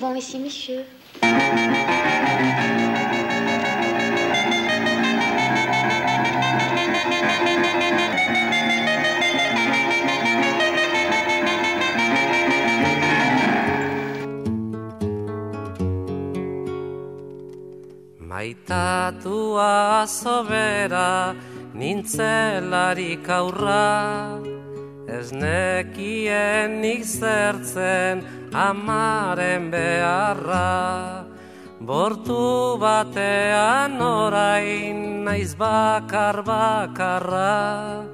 souvent ici, monsieur. Maitatua sobera nintzelarik aurra Ez nekien nik zertzen amaren beharra Bortu batean orain naiz bakar bakarra.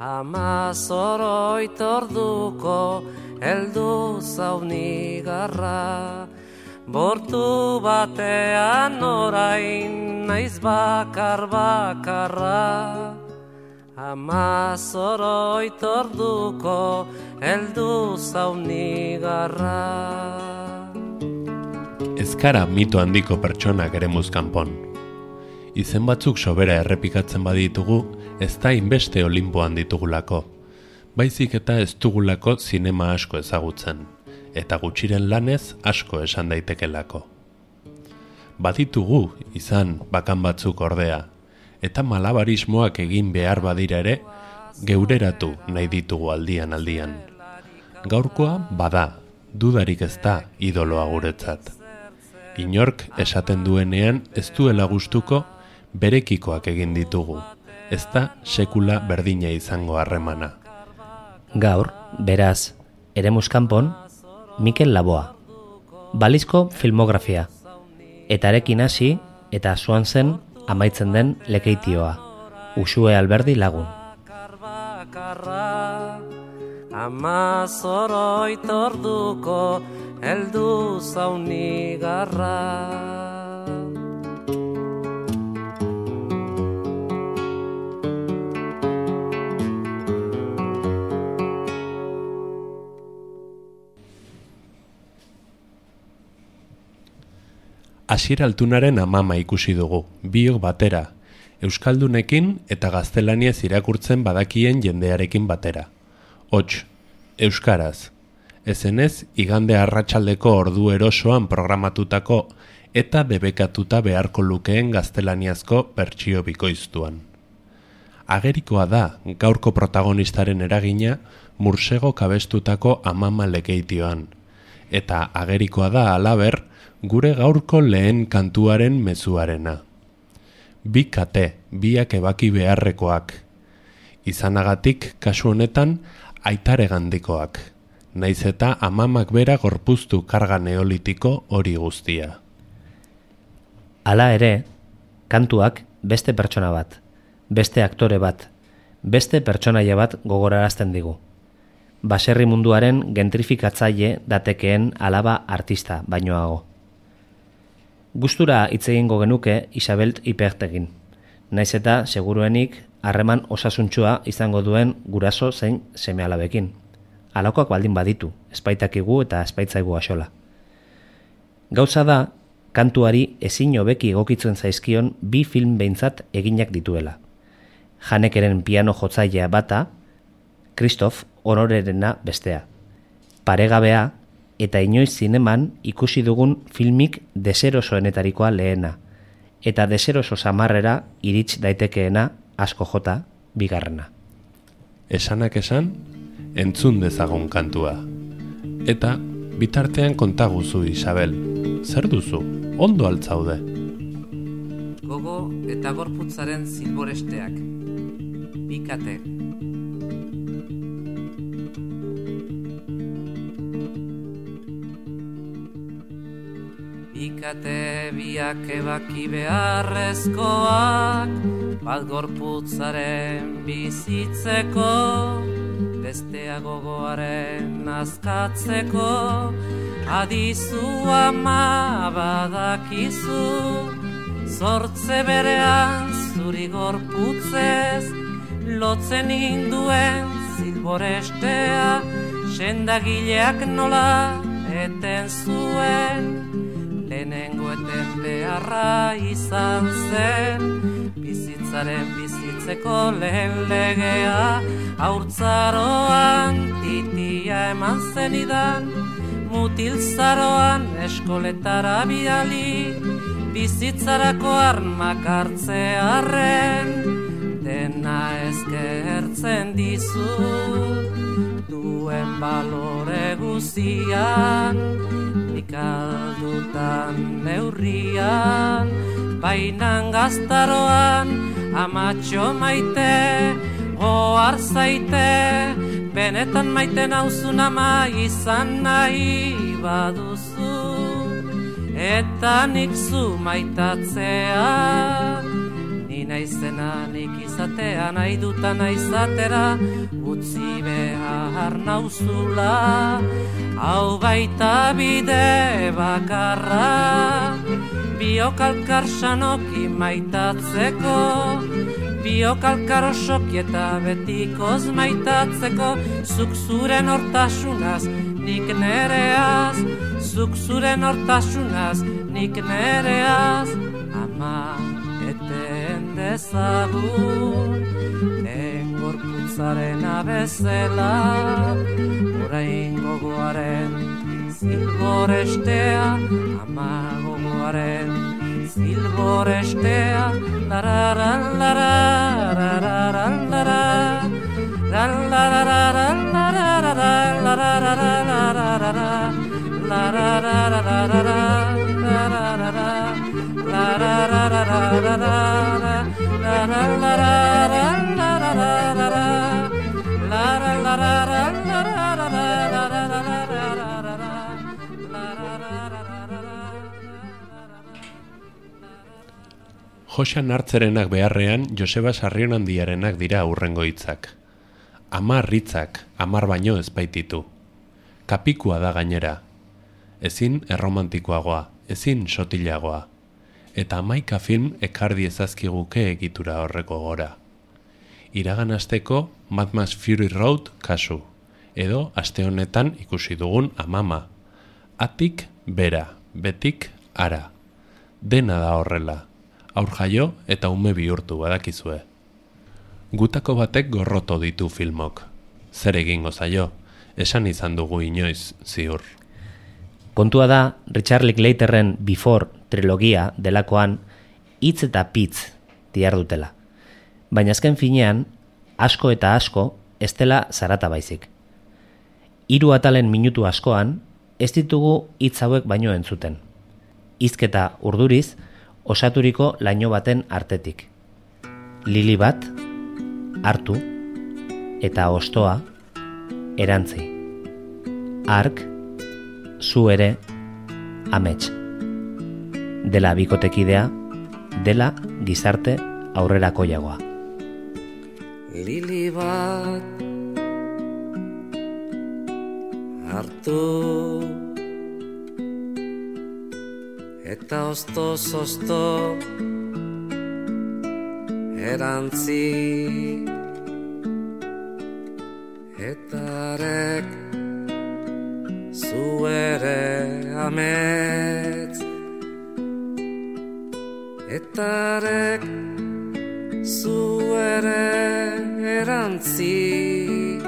Ama zoroit orduko eldu zaunigarra Bortu batean orain naiz bakar bakarra Ama zoroit orduko eldu zaunigarra Ezkara mito handiko pertsonak ere muzkanpon. Izen batzuk sobera errepikatzen baditugu, ez da inbeste olimpoan ditugulako. Baizik eta ez dugulako zinema asko ezagutzen eta gutxiren lanez asko esan daitekelako. Baditugu izan bakan batzuk ordea, eta malabarismoak egin behar badira ere, geureratu nahi ditugu aldian aldian. Gaurkoa bada, dudarik ez da idoloa guretzat. Inork esaten duenean ez duela gustuko berekikoak egin ditugu, ez da sekula berdina izango harremana. Gaur, beraz, ere muskanpon, Mikel Laboa. Balizko filmografia. Eta erekin hasi eta zuan zen amaitzen den lekeitioa. Usue alberdi lagun. Ama zoroit orduko eldu zaunigarra. Asier altunaren amama ikusi dugu, biok batera, Euskaldunekin eta gaztelaniaz irakurtzen badakien jendearekin batera. Hots, Euskaraz. Ezenez, igande arratsaldeko ordu erosoan programatutako eta debekatuta beharko lukeen gaztelaniazko bertsio bikoiztuan. Agerikoa da gaurko protagonistaren eragina mursego kabestutako amama lekeitioan. Eta agerikoa da alaber, gure gaurko lehen kantuaren mezuarena. Bi kate, biak ebaki beharrekoak. Izanagatik, kasu honetan, aitare gandikoak. Naiz eta amamak bera gorpuztu karga neolitiko hori guztia. Hala ere, kantuak beste pertsona bat, beste aktore bat, beste pertsonaia bat gogorarazten digu. Baserri munduaren gentrifikatzaile datekeen alaba artista bainoago. Gustura hitz egingo genuke Isabel Ipertegin. Naiz eta seguruenik harreman osasuntsua izango duen guraso zein semealabekin. Alakoak baldin baditu, espaitakigu eta espaitzaigu axola. Gauza da, kantuari ezin hobeki egokitzen zaizkion bi film behintzat eginak dituela. Janekeren piano jotzailea bata, Kristof honorerena bestea. Paregabea, eta inoiz zineman ikusi dugun filmik deserosoenetarikoa lehena, eta deseroso samarrera irits daitekeena asko jota bigarrena. Esanak esan, entzun dezagun kantua. Eta bitartean kontaguzu Isabel, zer duzu, ondo altzaude. Gogo eta gorputzaren zilboresteak. Bikate. Ikate biak ebaki beharrezkoak Bat gorputzaren bizitzeko Bestea gogoaren azkatzeko Adizu ama badakizu Zortze berean zuri gorputzez Lotzen induen zilborestea Sendagileak nola eten zuen lehenengo eten beharra izan zen. Bizitzaren bizitzeko lehen legea haurtzaroan titia eman zenidan mutilzaroan eskoletara bidali, bizitzarako armak hartzearen, dena ezkertzen dizu, duen balore guzian, ikaldutan neurrian, bainan gaztaroan, amatxo maite, oar zaite, benetan maite nauzun ama izan nahi baduzu, eta nik zu maitatzea, ni naizena nik izatea nahi dutan naizatera, utzi behar nauzula, hau baita bide bakarra, biokalkar sanoki maitatzeko, biokalkar osoki eta betikoz maitatzeko, zuk zuren hortasunaz, nik nereaz, zuk zuren hortasunaz, nik nereaz, ama eten dezagun, engorputzaren abezela, orain gogoaren, zilborestea, ama gogoaren, zilborestea, larara, larara, larara, larara, Josan hartzerenak beharrean Joseba Sarrionandiarenak dira aurrengo hitzak. Amar hitzak, amar baino ez baititu. Kapikua da gainera. Ezin erromantikoagoa, ezin sotilagoa. Eta amaika film ekardi ezazkiguke egitura horreko gora. Iragan asteko Mad Max Fury Road kasu. Edo aste honetan ikusi dugun amama. Atik bera, betik ara. Dena da horrela aur jaio eta ume bihurtu badakizue. Gutako batek gorroto ditu filmok. Zer egingo zaio, esan izan dugu inoiz ziur. Kontua da, Richard Linklaterren Before trilogia delakoan hitz eta pitz diar dutela. Baina azken finean, asko eta asko ez dela zarata baizik. Hiru atalen minutu askoan, ez ditugu hitz hauek baino entzuten. Hizketa urduriz, osaturiko laino baten artetik. Lili bat, hartu, eta ostoa, erantzi. Ark, zu ere, amets. Dela bikotekidea, dela gizarte aurrerako jagoa. Lili bat, hartu, eta osto zosto erantzi eta arek zu ere ametz eta arek zu ere erantzi.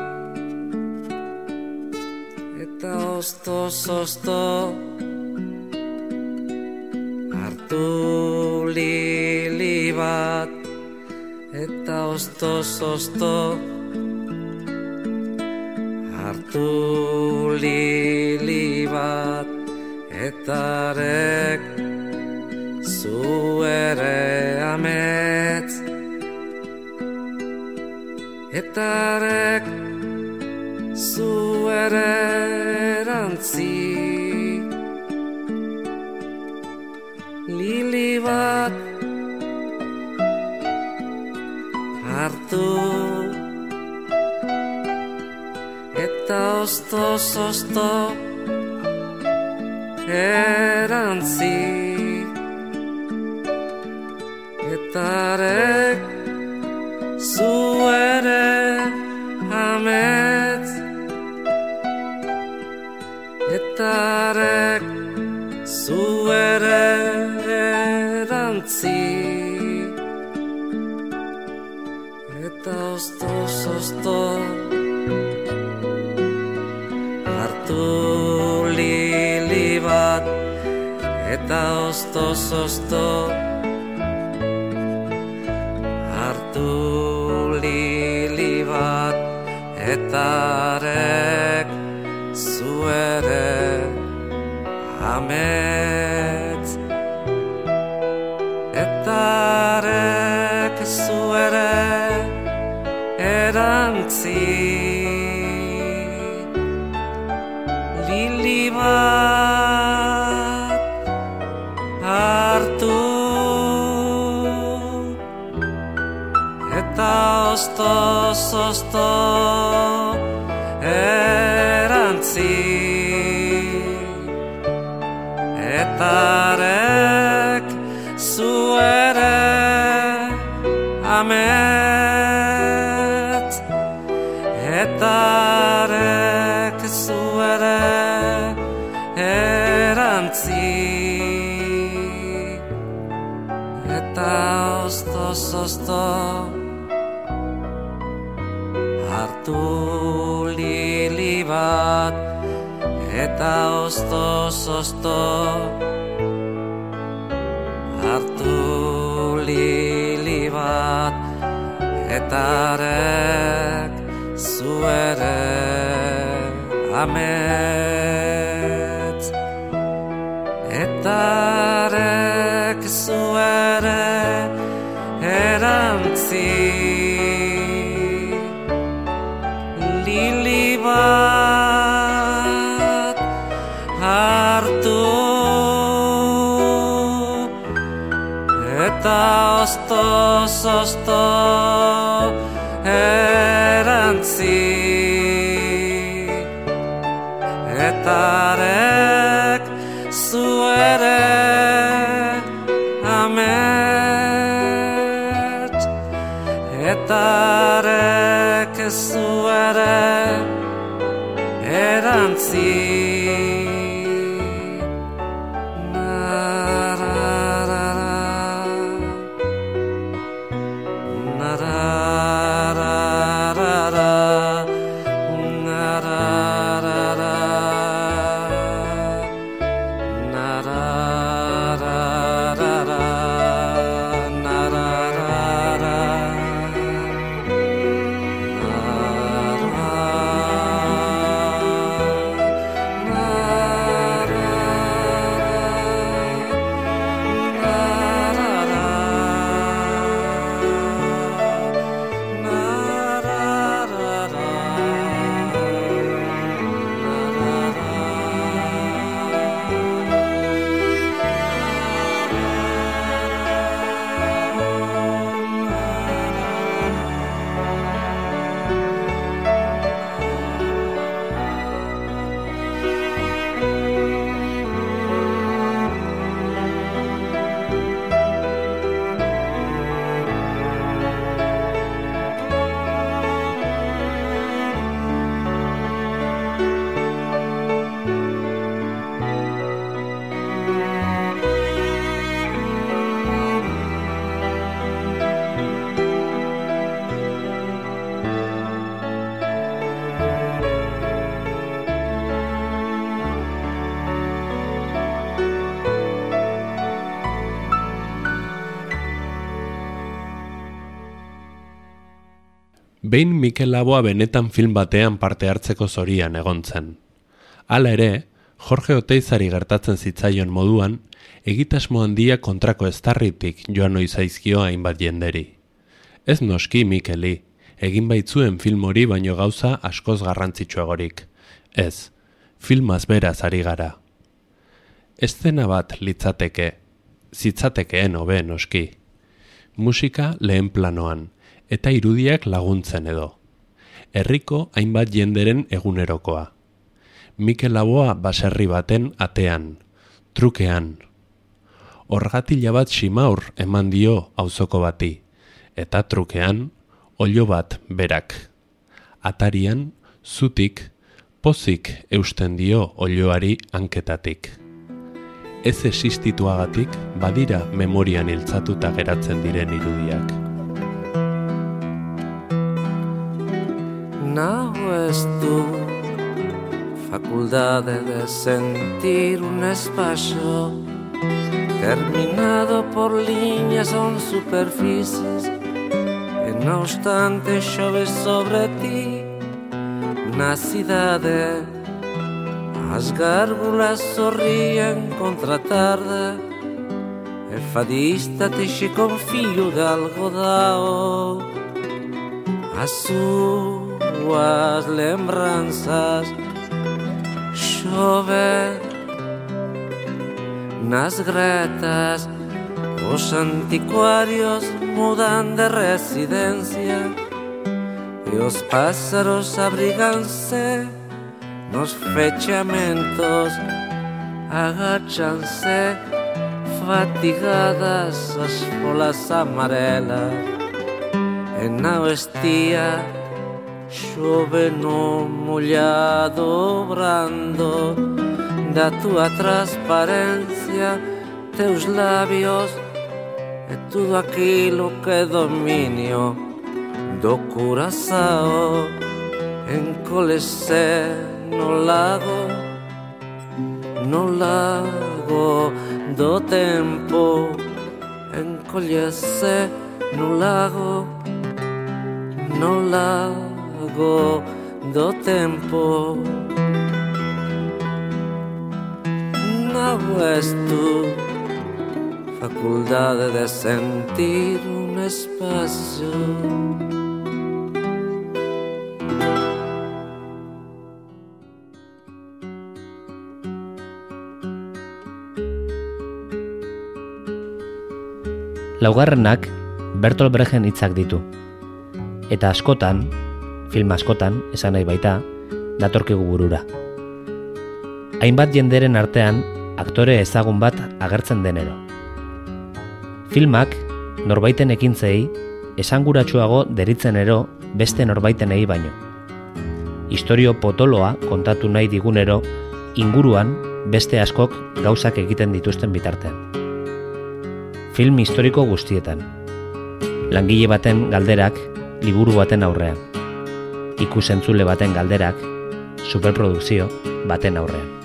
Eta osto zosto hartu lili bat. Eta osto osto hartu lili bat. Eta rek ere ametz eta rek zu ere erantzik bat hartu. Eta osto osto erantzi eta zosto erantzi. Eta arek zu ere ametz eta arek zu ere erantzi. Eta osto zosto hartu lili bat eta osto zosto hartu lili bat eta arek zu ere ametz. Eta arek zu ere bat hartu. Eta osto Behin Mikel Laboa benetan film batean parte hartzeko zorian egon zen. Hala ere, Jorge Oteizari gertatzen zitzaion moduan, egitasmo handia kontrako estarritik joan oizaizkio hainbat jenderi. Ez noski Mikeli, egin baitzuen film hori baino gauza askoz garrantzitsuagorik. Ez, filmaz beraz ari gara. Eszena bat litzateke, zitzatekeen hobe noski. Musika lehen planoan, eta irudiak laguntzen edo. Herriko hainbat jenderen egunerokoa. Mikel Laboa baserri baten atean, trukean. Orgatila bat simaur eman dio auzoko bati, eta trukean, olio bat berak. Atarian, zutik, pozik eusten dio olioari hanketatik. Ez existituagatik badira memorian iltzatuta geratzen diren irudiak. Naho ez du facultade de sentir un espacio terminado por líneas o superficies, e non obstante chove sobre ti na cidade. As gárgulas sorrían contra tarde. E fadista texe con fío de algodao As súas lembranzas Chove nas gretas Os anticuarios mudan de residencia E os pásaros abriganse nos fechamentos Agachanse fatigadas as folas amarelas E na estía Chove no mollado brando Da túa transparencia Teus labios E tudo aquilo que é dominio Do curazao Encolese no lago No lago do tempo Encolese no lago No lago do tempo és tu Faculdade de sentir un espacio Laugarrenak Bertolt Brechen hitzak ditu. Eta askotan, film askotan, esan nahi baita, datorkigu burura. Hainbat jenderen artean, aktore ezagun bat agertzen denero. Filmak, norbaiten ekintzei, esanguratsuago deritzen ero beste norbaitenei baino. Historio potoloa kontatu nahi digunero, inguruan beste askok gauzak egiten dituzten bitartean film historiko guztietan. Langile baten galderak liburu baten aurrean. Ikusentzule baten galderak superprodukzio baten aurrean.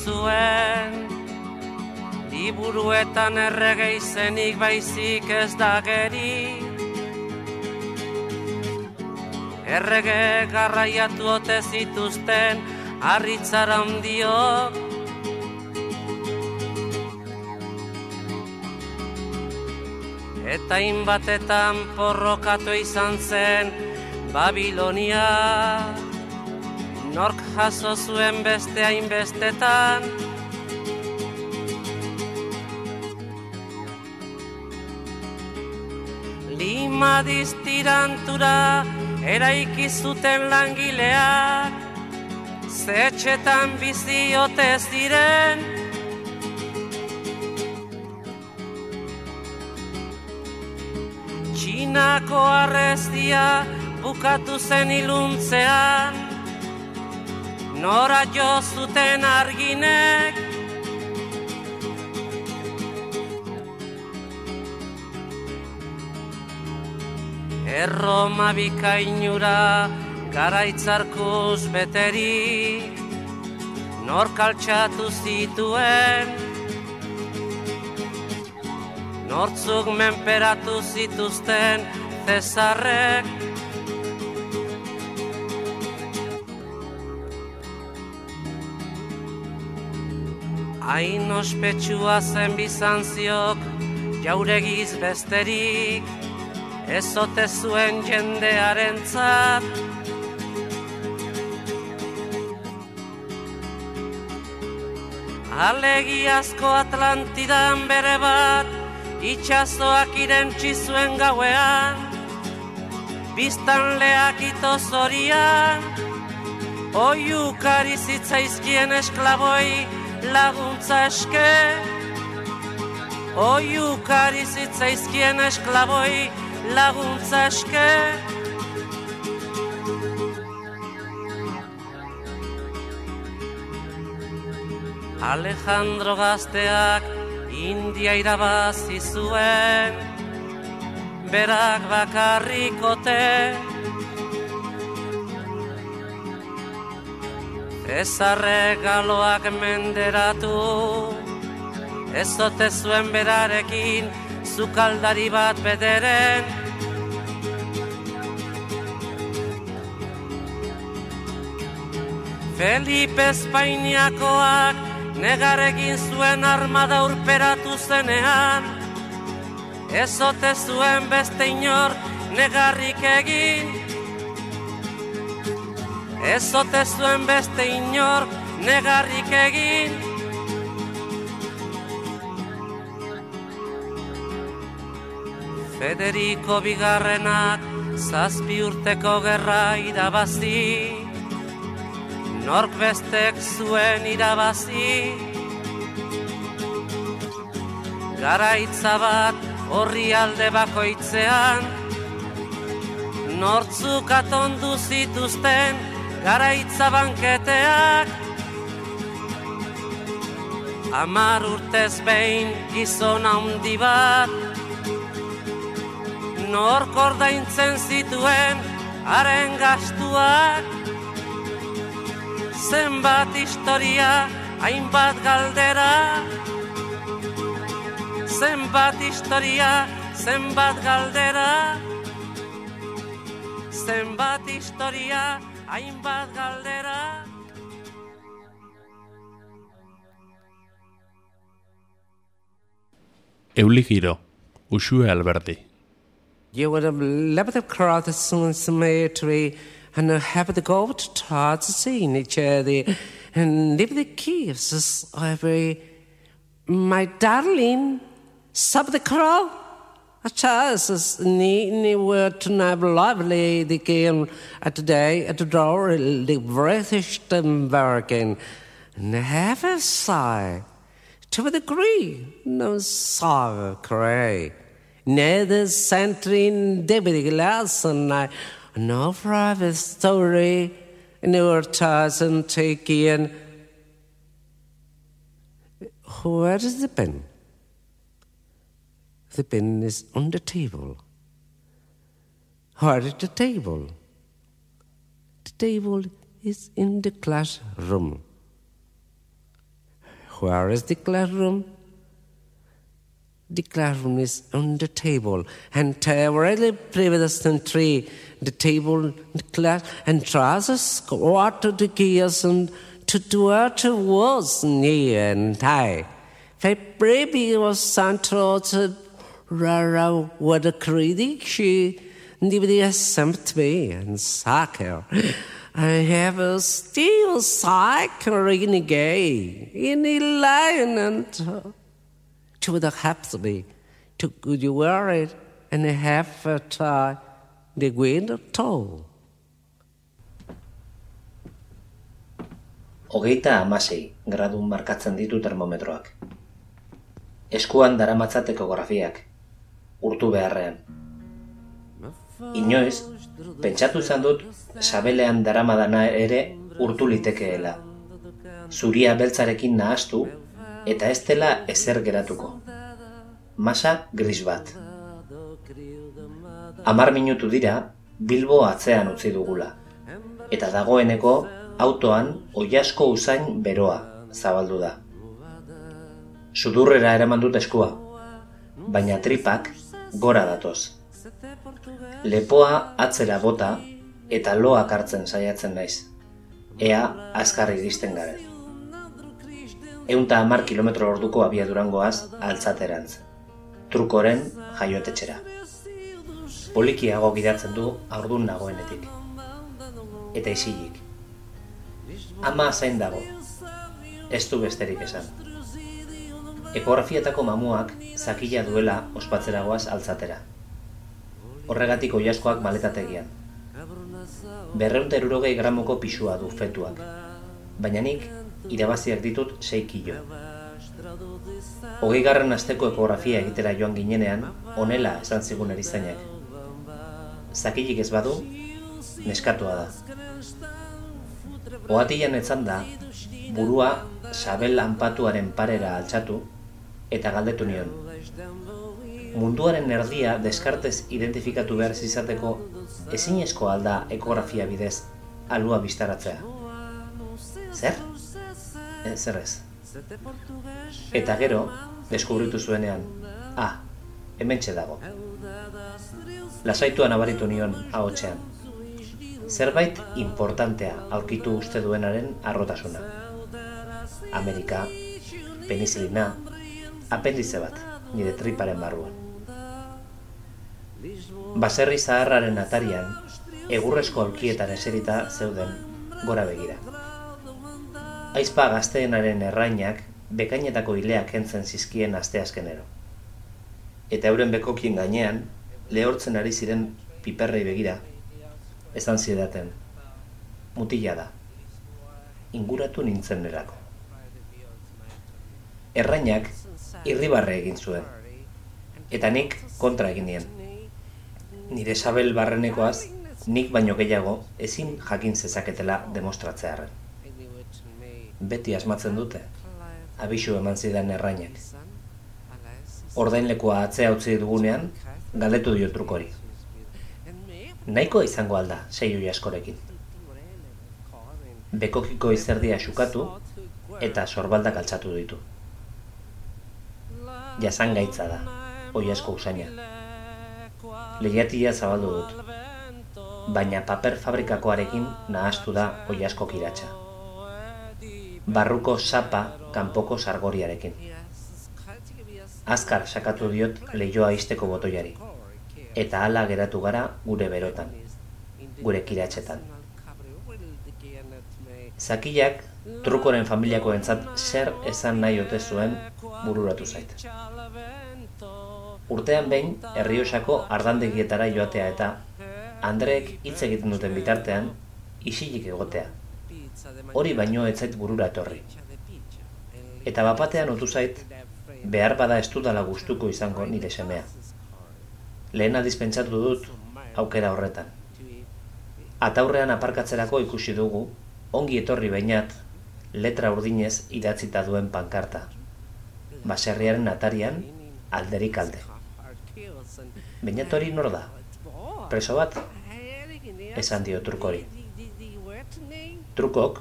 Ikizuen Liburuetan errege izenik baizik ez da geri. Errege garraiatu ote zituzten harritzara handiok Eta inbatetan porrokatu izan zen Babilonia Nork jaso zuen beste hainbestetan. Lima diztirantura eraiki zuten langileak Zetxetan bizi ote ziren Txinako arrezia bukatu zen iluntzean Nora jo zuten arginek. Erroma bikainura garaitzarkuz beterik Nor kaltxatu zituen. Nortzuk menperatu zituzten Cesarrek Hain ospetsua zen bizantziok jauregiz besterik ezote zuen jendearen zat. Alegiazko Atlantidan bere bat, itxazoak irentzi zuen gauean, biztan leak ito zorian, oiu karizitzaizkien esklaboi laguntza eske, oiu karizitzaizkien esklaboi laguntza eske, Alejandro gazteak India irabazi zuen. Berak bakarrikote Ezarre galoak menderatu Ezote zuen berarekin Zukaldari bat bederen. Felipe Espainiakoak Negarekin zuen armada urperatu zenean. Ezote zuen beste inor negarrik egin Ezote zuen beste inor negarrik egin. Federico Bigarrenak zazpi urteko gerra irabazi. Nork bestek zuen irabazi. Garaitza bat horri alde bakoitzean. Nortzuk atondu zituzten garaitza banketeak Amar urtez behin gizon handi bat Nork ordaintzen zituen haren gastuak zenbat historia, hainbat galdera. Zenbat historia, zenbat galdera. Zenbat historia, hainbat galdera. Euli giro, Usue Alberti. You would have loved the crowd as soon as and have the go to start seeing each other and leave the kisses every my darling sub the crow a chance ni were to have lovely the game at today at the door the British American and a sigh to a degree no sorrow cray neither centering David Glass and I no private story in our doesn't take in. Where is the pen? The pen is on the table. Where is the table? The table is in the classroom. Where is the classroom? The classroom is on the table, and already previous tree, the table, the class, and trousers to the gears and to do what was near and high. The baby was central to Rara with a critic, she sent me and soccer. I have a steel cycle in a gay, in a lion and to the happily to good you wear it and have it uh, the wind toll. Hogeita amasei gradu markatzen ditu termometroak. Eskuan daramatzateko grafiak, urtu beharrean. Inoiz, pentsatu izan dut sabelean daramadana ere urtu litekeela. Zuria beltzarekin nahastu eta ez dela ezer geratuko. Masa gris bat. Amar minutu dira, Bilbo atzean utzi dugula. Eta dagoeneko, autoan oiasko usain beroa zabaldu da. Sudurrera eraman dut eskua, baina tripak gora datoz. Lepoa atzera bota eta loak hartzen saiatzen naiz. Ea azkarri iristen garen eunta amar kilometro orduko abiadurangoaz altzaterantz. Trukoren jaiotetxera. Polikiago gidatzen du aurdun nagoenetik. Eta isilik. Ama zain dago. Ez du besterik esan. Ekografietako mamuak zakila duela ospatzeragoaz altzatera. Horregatik oiaskoak maletategian. Berreunte erurogei gramoko pisua du fetuak. Baina nik irabaziak ditut 6 kilo. Hogei garren asteko ekografia egitera joan ginenean, onela esan zigun erizainak. Zakilik ez badu, neskatua da. Oatian etzan da, burua sabel anpatuaren parera altxatu eta galdetu nion. Munduaren erdia deskartez identifikatu behar izateko ezinezko alda ekografia bidez alua biztaratzea. Zer? E, zer ez. Eta gero, deskubritu zuenean, ah, hemen dago. Lasaituan abaritu nion ahotsean. Zerbait importantea aurkitu uste duenaren arrotasuna. Amerika, penizilina, apendize bat, nire triparen barruan. Baserri zaharraren atarian, egurrezko aurkietan eserita zeuden gora begira. Aizpa gazteenaren errainak bekainetako hileak entzen zizkien asteazkenero. Eta euren bekokien gainean, lehortzen ari ziren piperrei begira, esan zidaten, mutila da, inguratu nintzen nerako. Errainak irribarre egin zuen, eta nik kontra egin nien. Nire sabel barrenekoaz, nik baino gehiago ezin jakin zezaketela demostratzearen. Beti asmatzen dute, abisu eman zidan errainak. Ordainlekoa atzea utzi dugunean, galdetu dio trukori. Naiko izango alda, sei oi askorekin. Bekokiko izerdia xukatu eta sorbaldak altzatu ditu. Jasan gaitza da, oi asko usaina. Lehiatia zabaldu dut, baina paper fabrikakoarekin nahastu da oi asko kiratxa. Barruko sapa kanpoko sargoriarekin. Azkar sakatu diot lehioa izteko botoiari. Eta hala geratu gara gure berotan, gure kiratxetan. Zakilak trukoren familiako entzat zer esan nahi ote zuen bururatu zait. Urtean behin, herriosako ardandegietara joatea eta Andreek hitz egiten duten bitartean, isilik egotea. Hori baino ez zait burura etorri. Eta bapatean otu zait, behar bada ez dudala gustuko izango nire semea. Lehena dispentsatu dut aukera horretan. Ataurrean aparkatzerako ikusi dugu, ongi etorri bainat, letra urdinez idatzita duen pankarta. Baserriaren atarian, alderik alde. Bainat hori nor da? Preso bat? Esan dio trukori. Trukok,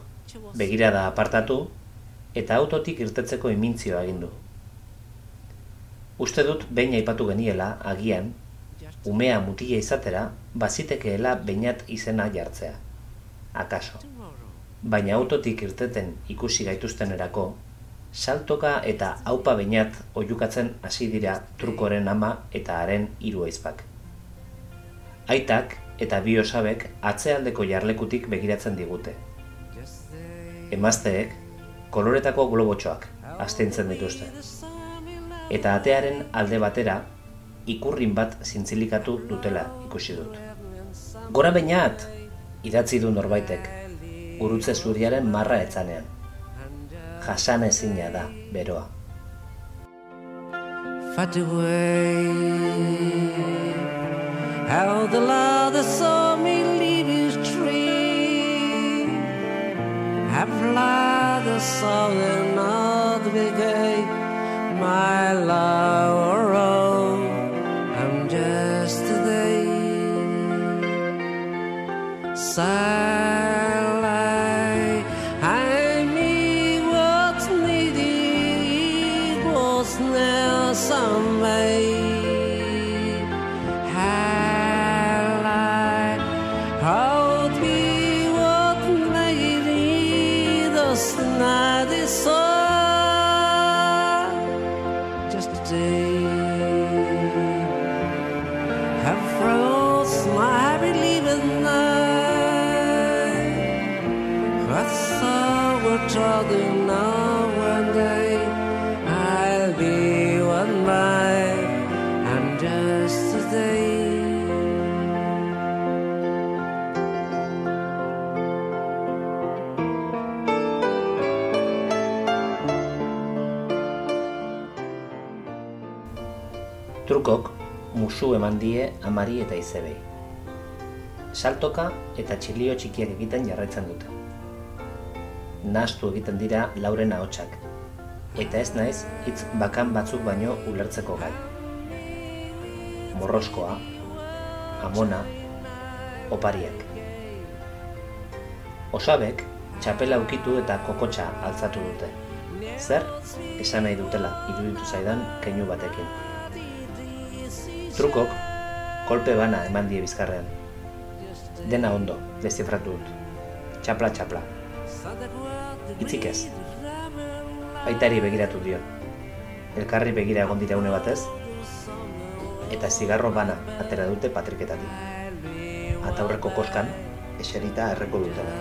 begirada apartatu, eta autotik irtetzeko imintzioa agindu. Uste dut behin aipatu geniela, agian, umea mutila izatera, bazitekeela beinat izena jartzea. Akaso. Baina autotik irteten ikusi gaituzten erako, saltoka eta haupa beinat oiukatzen hasi dira trukoren ama eta haren hiru aizpak. Aitak eta bi osabek atzealdeko jarlekutik begiratzen digute. Emazteek, koloretako globotxoak, astintzen dituzte eta atearen alde batera ikurrin bat zintzilikatu dutela ikusi dut. Gora bainat, idatzi du norbaitek, gurutze zuriaren marra etzanean. Jasan ezina da, beroa. Fat away How the love saw me leave his tree. Have fly the southern of the big gate my love I'm just you know one day I'll be one night and just today. Trukok musu eman die amari eta izebei. Saltoka eta txilio txikiak egiten jarraitzen dute. Nahastu egiten dira lauren ahotsak, eta ez naiz hitz bakan batzuk baino ulertzeko gai. Morroskoa, amona, opariak. Osabek, txapela ukitu eta kokotxa altzatu dute. Zer, esan nahi dutela iruditu zaidan keinu batekin. Trukok, kolpe bana eman die bizkarrean. Dena ondo, dezifratu dut. Txapla, txapla. Itzik ez. Aitari begiratu dio. Elkarri begira egon dira une batez, eta zigarro bana atera dute patriketatik. Ataurreko koskan, eserita erreko dutela.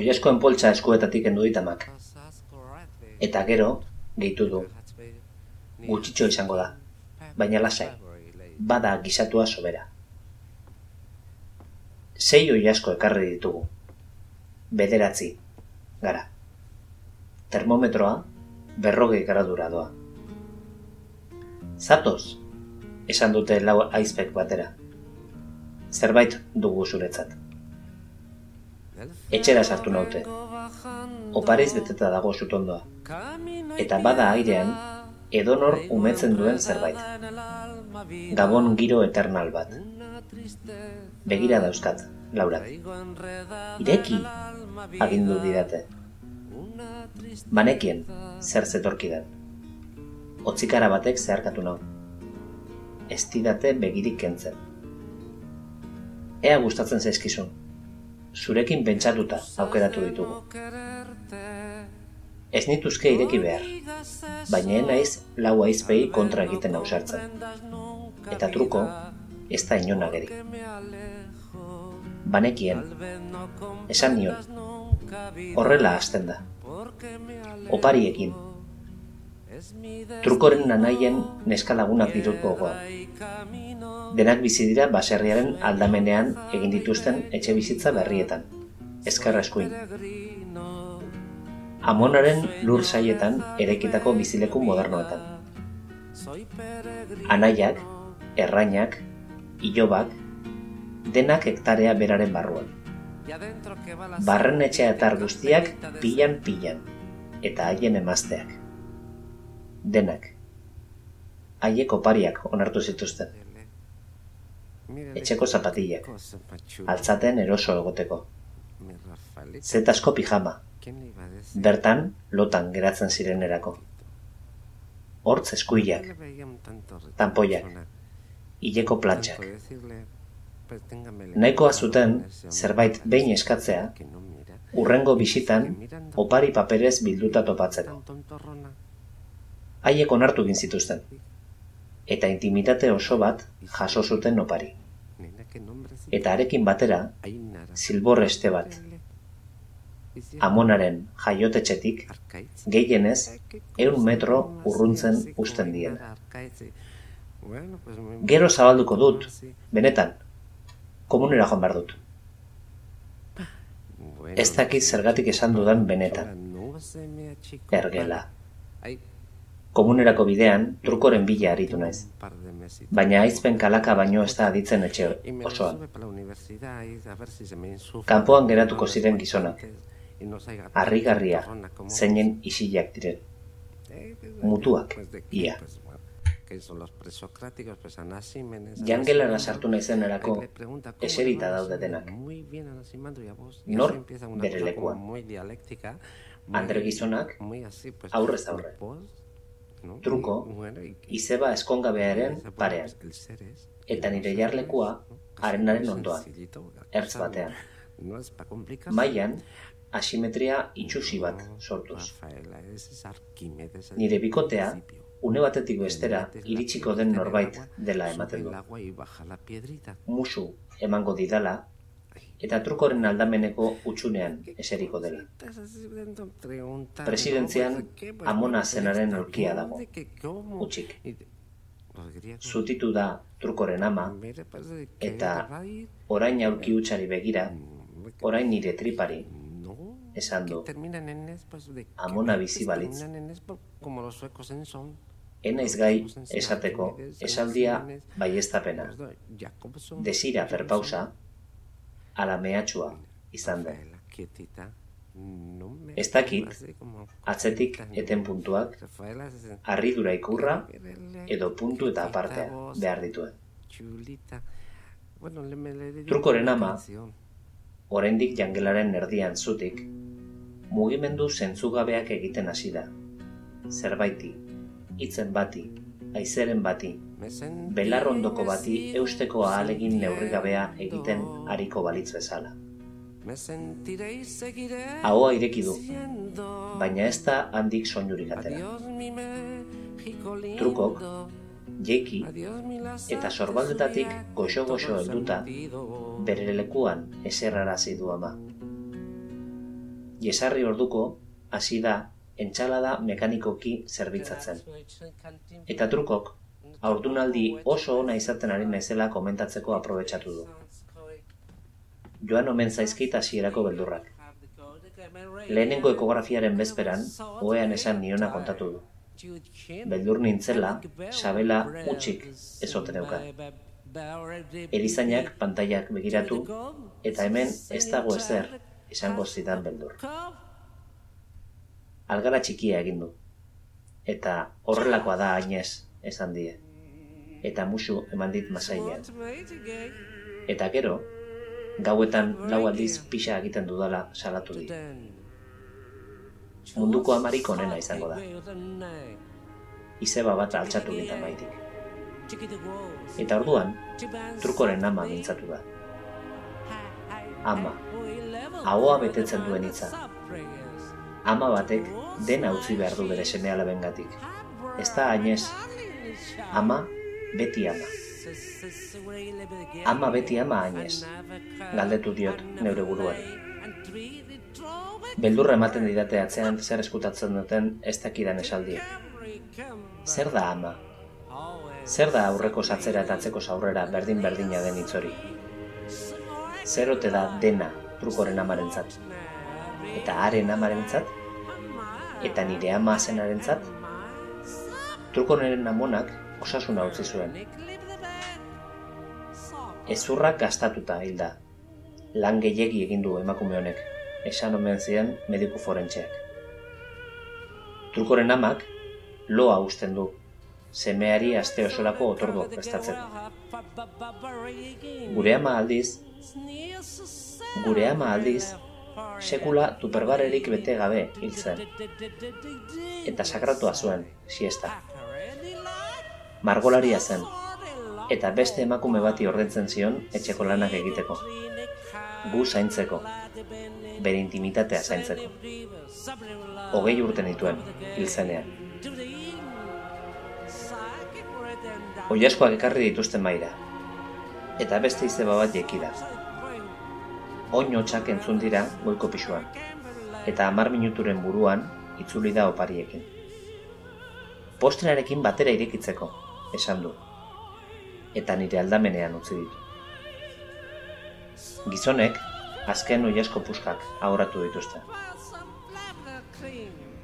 Oieskoen poltsa eskuetatik kendu dit amak. Eta gero, gehitu du, gutxitxo izango da, baina lasai, bada gisatua sobera. Sei oiasko ekarri ditugu. Bederatzi, gara. Termometroa, berrogei gradura doa. Zatoz, esan dute lau aizpek batera. Zerbait dugu zuretzat. Etxera sartu naute. Opariz beteta dago sutondoa. Eta bada airean, edonor umetzen duen zerbait. Gabon giro eternal bat. Begira dauzkat, Laura. Ireki, agindu didate. Banekien, zer zetorkidan. Otzikara batek zeharkatu nau. Ez didate begirik kentzen. Ea gustatzen zaizkizun. Zurekin pentsatuta aukeratu ditugu. Ez nituzke ireki behar, baina naiz lau aizpei kontra egiten ausartzen. Eta truko, ez da inon ageri. Banekien, esan nion, horrela hasten da. Opariekin, trukoren nanaien neskalagunak ditut gogoan. Denak bizi dira baserriaren aldamenean egin dituzten etxe bizitza berrietan. Ezkerra eskuin. Amonaren lur saietan erekitako bizileku modernoetan. Anaiak, errainak, ilobak, denak hektarea beraren barruan. Barren etxea eta guztiak pilan-pilan, eta haien emazteak. Denak. Haiek opariak onartu zituzten. Etxeko zapatillak, altzaten eroso egoteko. Zetasko pijama, bertan lotan geratzen zirenerako. Hortz eskuilak, tanpoiak, hileko plantxak. Nahikoa zuten zerbait behin eskatzea, urrengo bisitan opari paperez bilduta topatzeko. Haiek onartu egin zituzten, eta intimitate oso bat jaso zuten opari. Eta arekin batera, zilborreste bat, amonaren jaiotetxetik, gehienez, eun metro urruntzen usten diena. Gero zabalduko dut, benetan, komunera joan behar dut. Ez dakit zergatik esan dudan benetan. Ergela. Komunerako bidean, trukoren bila aritu naiz. Baina aizpen kalaka baino ez da aditzen etxe osoan. Kanpoan geratuko ziren gizonak. Harrigarria, zeinen isilak diren. Mutuak, ia. Jangelara sartu naizen erako, eserita daude denak. Nor bere lekuan. Andre gizonak, aurrez aurre. Truko, izeba eskongabearen parean. Eta nire jarlekua, arenaren ondoan, ertz batean. No es pa mailan asimetria itxusi bat sortuz. Nire bikotea, une batetik bestera, iritsiko den norbait dela ematen du. y. Musu emango didala, eta trukoren aldameneko utxunean eseriko dela. Presidentzian amona zenaren aurkia dago. Hutsik. Zutitu da trukoren ama, eta orain aurki hutsari begira, orain nire tripari, esan du, amona bizi balitz. enaiz gai esateko esaldia baiestapena. Desira perpausa, ala mehatxua izan da. Ez dakit, atzetik eten puntuak, harridura ikurra edo puntu eta apartea behar dituen. Trukoren ama, Oraindik jangelaren erdian zutik, mugimendu zentzugabeak egiten hasi da. Zerbaiti, hitzen bati, aizeren bati, belarrondoko bati eusteko ahalegin neurrigabea egiten ariko balitz bezala. Ahoa ireki du, baina ez da handik soinurik atera. Trukok, jeiki eta sorbaldetatik goxo-goxo helduta bere lekuan eserrarazi du ama. Jesarri orduko hasi da entxalada mekanikoki zerbitzatzen. Eta trukok, aurdunaldi oso ona izaten ari naizela komentatzeko aprobetxatu du. Joan omen zaizkit hasierako beldurrak. Lehenengo ekografiaren bezperan, oean esan niona kontatu du. Beldur nintzela, sabela utxik ez oten euka. Erizainak pantaiak begiratu, eta hemen ez dago ezer izango zidan beldur. Algara txikia egin du. Eta horrelakoa da ainez, esan die. Eta musu eman dit masailean. Eta gero, gauetan lau aldiz pixa egiten dudala salatu di. Munduko amarik onena izango da. Izeba bat altxatu gintan baitik. Eta orduan, trukoren ama mintzatu da. Ama, ahoa betetzen duen hitza. Ama batek dena utzi behar du bere seme alabengatik. Ez da ainez, ama beti ama. Ama beti ama ainez, galdetu diot neure buruari. Beldurra ematen didate atzean zer eskutatzen duten ez dakidan esaldia. Zer da ama? Zer da aurreko satzera eta atzeko aurrera berdin-berdina den hitzori? Zer ote da dena trukoren amarentzat? Eta haren amarentzat? Eta nire ama zenarentzat? Trukoren amonak osasuna utzi zuen. Ezurrak gastatuta hilda. Lan gehiegi egin du emakume honek, esan omen ziren mediku forentxeak. Trukoren amak loa usten du, semeari aste osorako otorduak prestatzeko. Gure ama aldiz, gure ama aldiz, sekula tuperbarerik bete gabe hil zen. Eta sakratua zuen, siesta. Margolaria zen, eta beste emakume bati ordentzen zion etxeko lanak egiteko. Gu zaintzeko, bere intimitatea zaintzeko. Hogei urten dituen, hil zenean. Oiaskoak ekarri dituzten maira, eta beste izeba bat jeki da. Oin hotxak entzun dira goiko pisuan, eta hamar minuturen buruan itzuli da opariekin. Postrearekin batera irekitzeko, esan du, eta nire aldamenean utzi ditu. Gizonek, azken oiasko puskak ahoratu dituzte.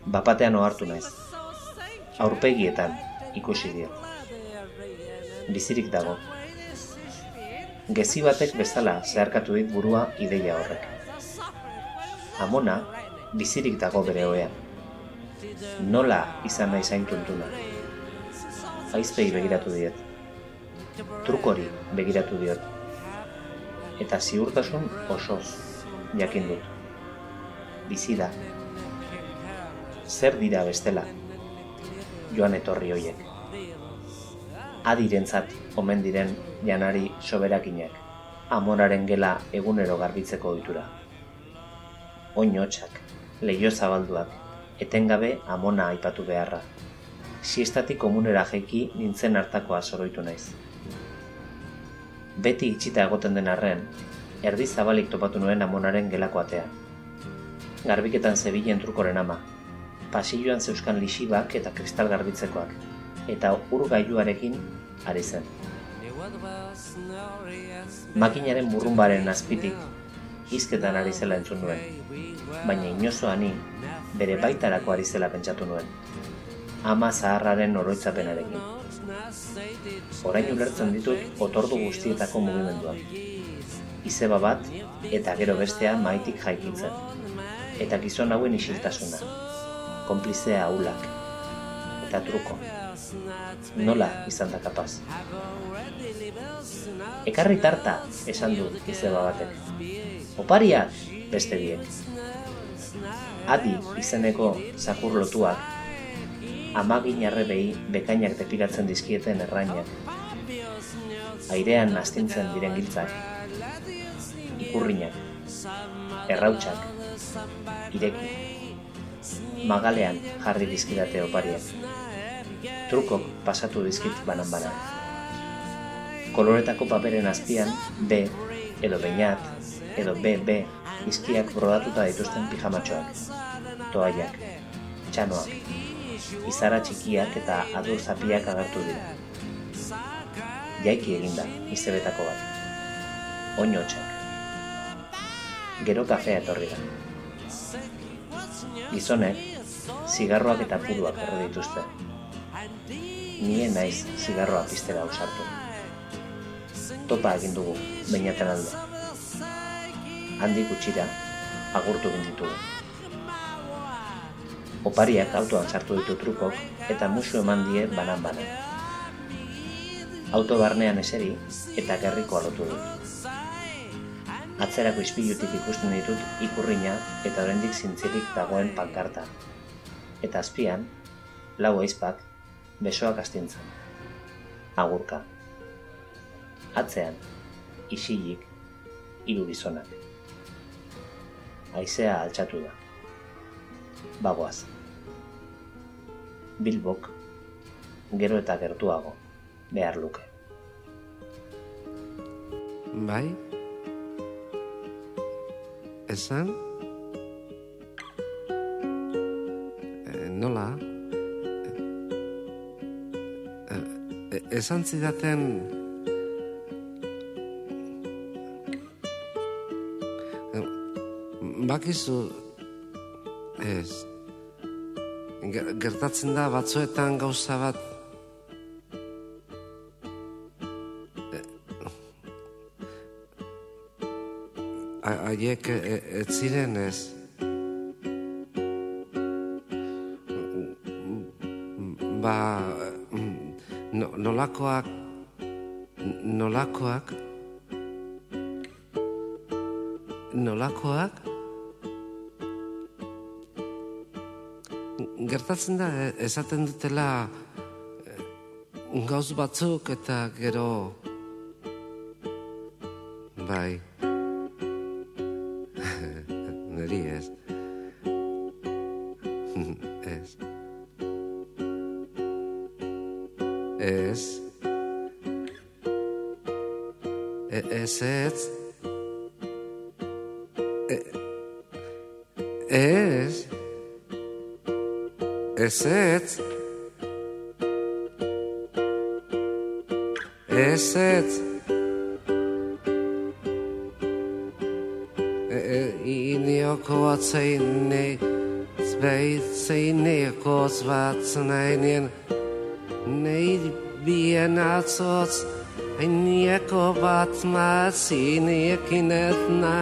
Bapatean ohartu naiz, aurpegietan ikusi diot. Bizirik dago. Gezi batek bezala zeharkatu dit burua ideia horrek. Amona, bizirik dago bere oean. Nola izan nahi zain tuntuna. Aizpei begiratu diet. Trukori begiratu diot. Eta ziurtasun osoz jakin dut. Bizi da. Zer dira bestela? Joan etorri hoiek. Adirentzat omen diren janari soberakinak. amonaren gela egunero garbitzeko ohitura. Oin hotxak, leio zabalduak, etengabe amona aipatu beharra. Siestatik komunera jeki nintzen hartakoa soroitu naiz. Beti itxita egoten den arren, erdi zabalik topatu nuen amonaren gelako atea. Garbiketan zebilen trukoren ama, pasilloan zeuskan lixibak eta kristal garbitzekoak, eta ur gailuarekin ari zen. Makinaren burrumbaren azpitik, izketan ari zela entzun nuen, baina inozoa ni, bere baitarako ari zela pentsatu nuen. Ama zaharraren oroitzapenarekin. Orain ulertzen ditut otordu guztietako mugimenduak. Izeba bat eta gero bestea maitik jaikitzen. Eta gizon hauen isiltasuna. Konplizea aulak. Eta truko. Nola izan da kapaz. Ekarri tarta, esan du izeba batek. Opariak, beste biek. Adi izeneko zakur lotuak, amagin arrebei bekainak depiratzen dizkieten errainak. Airean astintzen diren giltzak, ikurrinak, errautsak, ireki, magalean jarri dizkidate opariak. Trukok pasatu dizkit banan-banan. Koloretako paperen azpian B edo beinat edo BB izkiak brodatuta dituzten pijamatxoak, toaiak, txanoak, izara txikiak eta adur zapiak agertu dira. Jaiki eginda, izebetako bat. Oino txak. Gero kafea etorri da. Gizonek, zigarroak eta puruak erre dituzte. Nien naiz zigarroa piztera ausartu. Topa egin dugu, bainaten alde. Handi gutxira, agurtu egin ditugu. Opariak autoan sartu ditu trukok eta musu eman die banan-banan. Auto barnean eseri eta gerriko alotu dut. Atzerako ispilutik ikusten ditut ikurrina eta oraindik zintzirik dagoen pankarta. Eta azpian, lau aizpak, besoak astintzen. Agurka. Atzean, isilik, hiru gizonak. Aizea altxatu da. Bagoaz. Bilbok, gero eta gertuago, behar luke. Bai? Esan? E, nola? E, esan zidaten... E, bakizu... Ez... Ger- Gertatzen da batzuetan gauza bat A- haiek e- e- ez ziren ez. Nolakoak, nolakoak, nolakoak, gertatzen da, e- esaten dutela e, gauz batzuk eta gero, bai. Ez ez. Ez ez. Inioko atseini, sveitseini kos vatsainen, nei bien atsots, inieko vatmasini kinetna,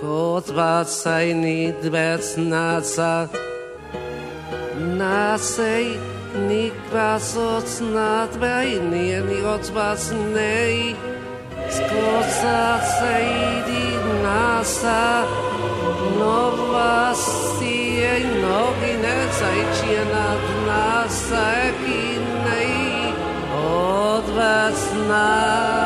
Gott was sei nit wets nasa. Nasei nik was ots nat bei ni ni ots was nei Skot sei di nasa. No was si ei no ginet sei chi nat nasa ki nei Od was nasa